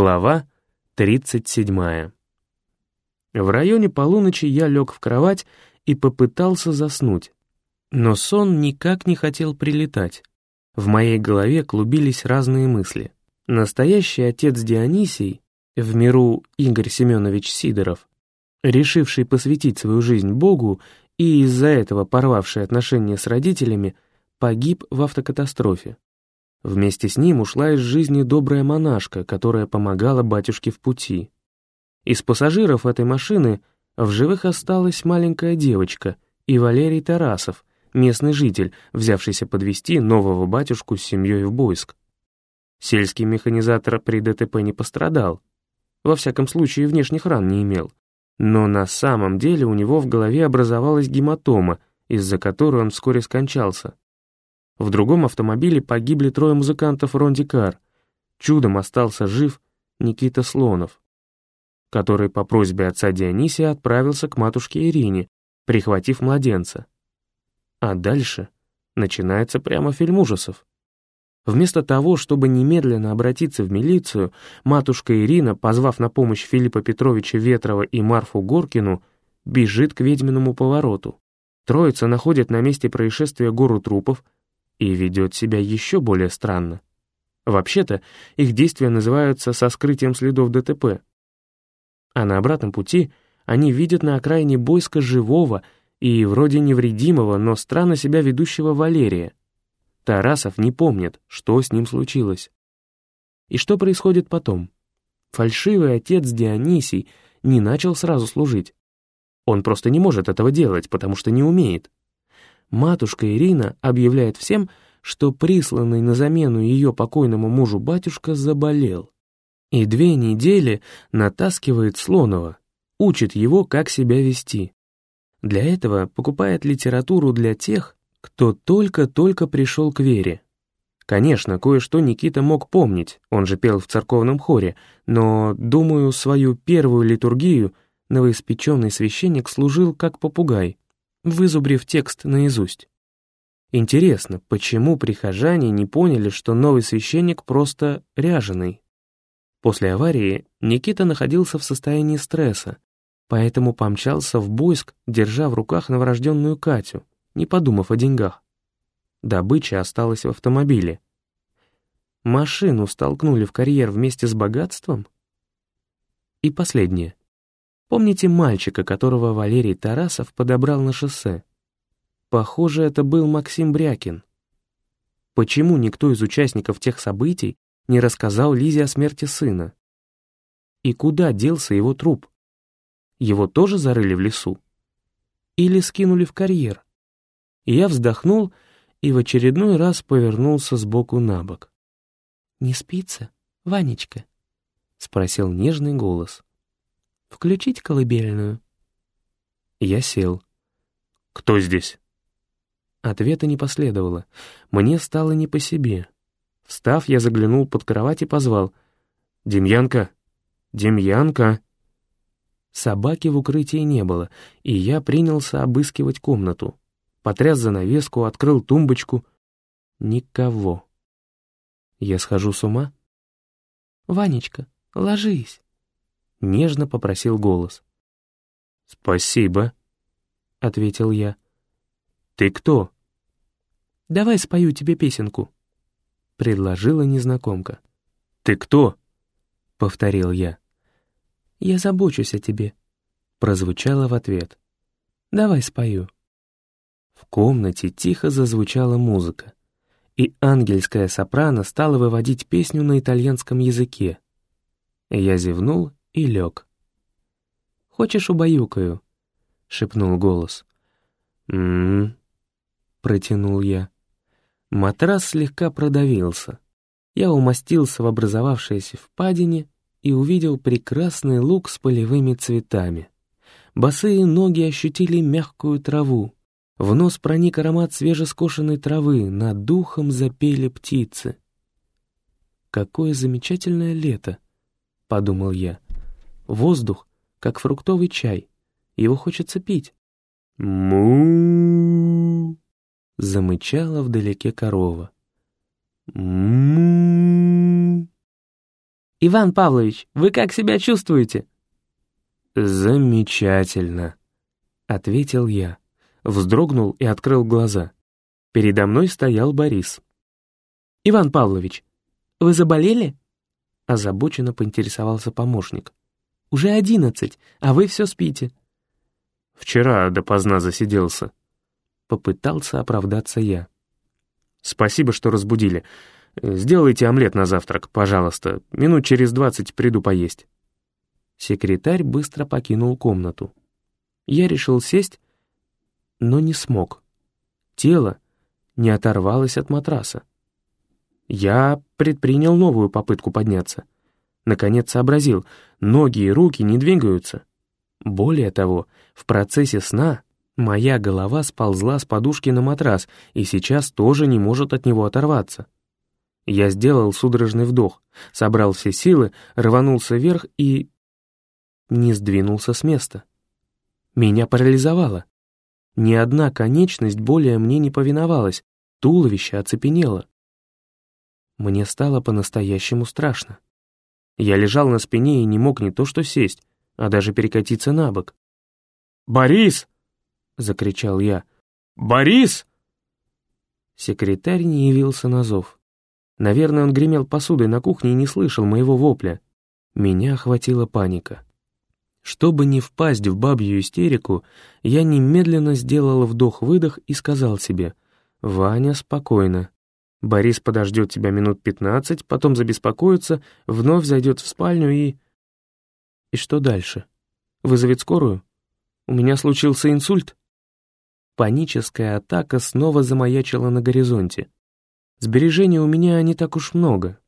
Глава 37. В районе полуночи я лег в кровать и попытался заснуть. Но сон никак не хотел прилетать. В моей голове клубились разные мысли. Настоящий отец Дионисий, в миру Игорь Семенович Сидоров, решивший посвятить свою жизнь Богу и из-за этого порвавший отношения с родителями, погиб в автокатастрофе. Вместе с ним ушла из жизни добрая монашка, которая помогала батюшке в пути. Из пассажиров этой машины в живых осталась маленькая девочка и Валерий Тарасов, местный житель, взявшийся подвести нового батюшку с семьей в Бойск. Сельский механизатор при ДТП не пострадал. Во всяком случае, внешних ран не имел. Но на самом деле у него в голове образовалась гематома, из-за которой он вскоре скончался. В другом автомобиле погибли трое музыкантов Ронди Кар. Чудом остался жив Никита Слонов, который по просьбе отца Дионисия отправился к матушке Ирине, прихватив младенца. А дальше начинается прямо фильм ужасов. Вместо того, чтобы немедленно обратиться в милицию, матушка Ирина, позвав на помощь Филиппа Петровича Ветрова и Марфу Горкину, бежит к ведьминому повороту. Троица находит на месте происшествия гору трупов, и ведет себя еще более странно. Вообще-то, их действия называются со скрытием следов ДТП. А на обратном пути они видят на окраине Бойска живого и вроде невредимого, но странно себя ведущего Валерия. Тарасов не помнит, что с ним случилось. И что происходит потом? Фальшивый отец Дионисий не начал сразу служить. Он просто не может этого делать, потому что не умеет матушка Ирина объявляет всем, что присланный на замену ее покойному мужу батюшка заболел. И две недели натаскивает Слонова, учит его, как себя вести. Для этого покупает литературу для тех, кто только-только пришел к вере. Конечно, кое-что Никита мог помнить, он же пел в церковном хоре, но, думаю, свою первую литургию новоиспеченный священник служил как попугай, вызубрив текст наизусть. Интересно, почему прихожане не поняли, что новый священник просто ряженый? После аварии Никита находился в состоянии стресса, поэтому помчался в Бойск, держа в руках новорожденную Катю, не подумав о деньгах. Добыча осталась в автомобиле. Машину столкнули в карьер вместе с богатством? И последнее. Помните мальчика, которого Валерий Тарасов подобрал на шоссе? Похоже, это был Максим Брякин. Почему никто из участников тех событий не рассказал Лизе о смерти сына? И куда делся его труп? Его тоже зарыли в лесу? Или скинули в карьер? я вздохнул и в очередной раз повернулся сбоку на бок. «Не спится, Ванечка?» — спросил нежный голос. Включить колыбельную?» Я сел. «Кто здесь?» Ответа не последовало. Мне стало не по себе. Встав, я заглянул под кровать и позвал. «Демьянка! Демьянка!» Собаки в укрытии не было, и я принялся обыскивать комнату. Потряс занавеску, открыл тумбочку. Никого. Я схожу с ума? «Ванечка, ложись!» — нежно попросил голос. «Спасибо», — ответил я. «Ты кто?» «Давай спою тебе песенку», — предложила незнакомка. «Ты кто?» — повторил я. «Я забочусь о тебе», — прозвучало в ответ. «Давай спою». В комнате тихо зазвучала музыка, и ангельская сопрано стала выводить песню на итальянском языке. Я зевнул и лег. «Хочешь, убаюкаю?» — шепнул голос. «М-м-м», протянул я. Матрас слегка продавился. Я умостился в образовавшейся впадине и увидел прекрасный луг с полевыми цветами. Босые ноги ощутили мягкую траву. В нос проник аромат свежескошенной травы, над духом запели птицы. «Какое замечательное лето!» — подумал я. Воздух, как фруктовый чай. Его хочется пить. му Замычала вдалеке корова. му «Иван Павлович, вы как себя чувствуете?» «Замечательно», — ответил я. Вздрогнул и открыл глаза. Передо мной стоял Борис. «Иван Павлович, вы заболели?» Озабоченно поинтересовался помощник. «Уже одиннадцать, а вы все спите». «Вчера допоздна засиделся». Попытался оправдаться я. «Спасибо, что разбудили. Сделайте омлет на завтрак, пожалуйста. Минут через двадцать приду поесть». Секретарь быстро покинул комнату. Я решил сесть, но не смог. Тело не оторвалось от матраса. Я предпринял новую попытку подняться. Наконец сообразил, ноги и руки не двигаются. Более того, в процессе сна моя голова сползла с подушки на матрас и сейчас тоже не может от него оторваться. Я сделал судорожный вдох, собрал все силы, рванулся вверх и... не сдвинулся с места. Меня парализовало. Ни одна конечность более мне не повиновалась, туловище оцепенело. Мне стало по-настоящему страшно. Я лежал на спине и не мог не то что сесть, а даже перекатиться на бок. «Борис!» — закричал я. «Борис!» Секретарь не явился на зов. Наверное, он гремел посудой на кухне и не слышал моего вопля. Меня охватила паника. Чтобы не впасть в бабью истерику, я немедленно сделал вдох-выдох и сказал себе, «Ваня, спокойно. Борис подождет тебя минут пятнадцать, потом забеспокоится, вновь зайдет в спальню и... И что дальше? Вызовет скорую? У меня случился инсульт? Паническая атака снова замаячила на горизонте. Сбережений у меня не так уж много.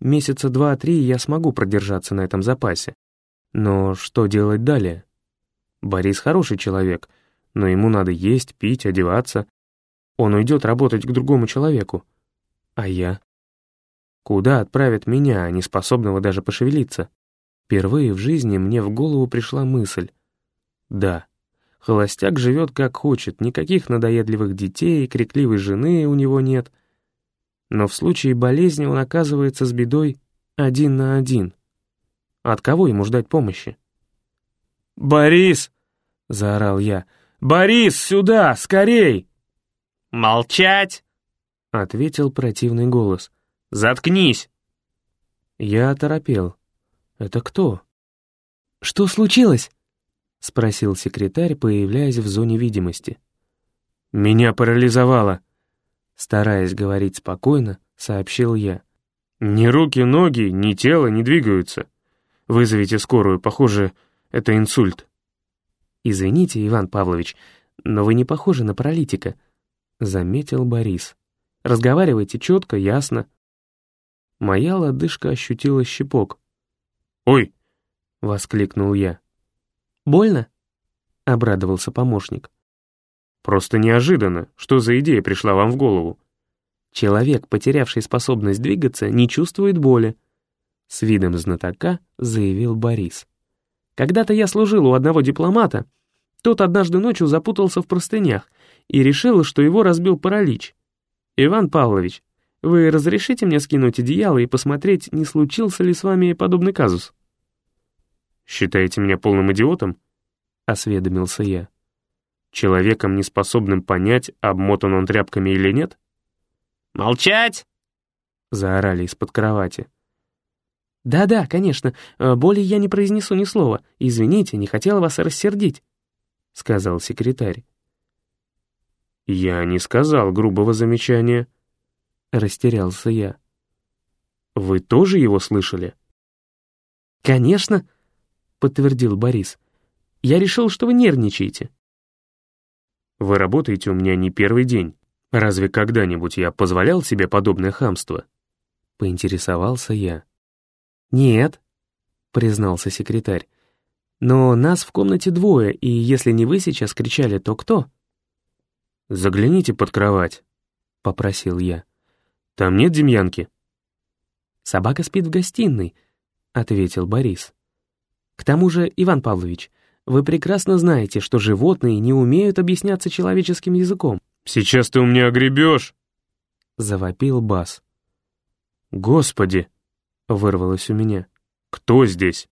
Месяца два-три я смогу продержаться на этом запасе. Но что делать далее? Борис хороший человек, но ему надо есть, пить, одеваться. Он уйдет работать к другому человеку. А я? Куда отправят меня, неспособного даже пошевелиться? Впервые в жизни мне в голову пришла мысль. Да, холостяк живет как хочет, никаких надоедливых детей, крикливой жены у него нет. Но в случае болезни он оказывается с бедой один на один. От кого ему ждать помощи? «Борис!» — заорал я. «Борис, сюда, скорей!» «Молчать!» — ответил противный голос. «Заткнись!» Я оторопел. «Это кто?» «Что случилось?» — спросил секретарь, появляясь в зоне видимости. «Меня парализовало», — стараясь говорить спокойно, сообщил я. «Ни руки, ноги, ни тело не двигаются. Вызовите скорую, похоже, это инсульт». «Извините, Иван Павлович, но вы не похожи на паралитика», — заметил Борис. Разговаривайте четко, ясно». Моя лодыжка ощутила щепок. «Ой!» — воскликнул я. «Больно?» — обрадовался помощник. «Просто неожиданно. Что за идея пришла вам в голову?» «Человек, потерявший способность двигаться, не чувствует боли», — с видом знатока заявил Борис. «Когда-то я служил у одного дипломата. Тот однажды ночью запутался в простынях и решил, что его разбил паралич. «Иван Павлович, вы разрешите мне скинуть одеяло и посмотреть, не случился ли с вами подобный казус?» «Считаете меня полным идиотом?» — осведомился я. «Человеком, неспособным понять, обмотан он тряпками или нет?» «Молчать!» — заорали из-под кровати. «Да-да, конечно, э, более я не произнесу ни слова. Извините, не хотела вас рассердить», — сказал секретарь. «Я не сказал грубого замечания», — растерялся я. «Вы тоже его слышали?» «Конечно», — подтвердил Борис. «Я решил, что вы нервничаете». «Вы работаете у меня не первый день. Разве когда-нибудь я позволял себе подобное хамство?» — поинтересовался я. «Нет», — признался секретарь. «Но нас в комнате двое, и если не вы сейчас кричали, то кто?» «Загляните под кровать», — попросил я. «Там нет Демьянки?» «Собака спит в гостиной», — ответил Борис. «К тому же, Иван Павлович, вы прекрасно знаете, что животные не умеют объясняться человеческим языком». «Сейчас ты у меня огребешь!» — завопил Бас. «Господи!» — вырвалось у меня. Кто здесь?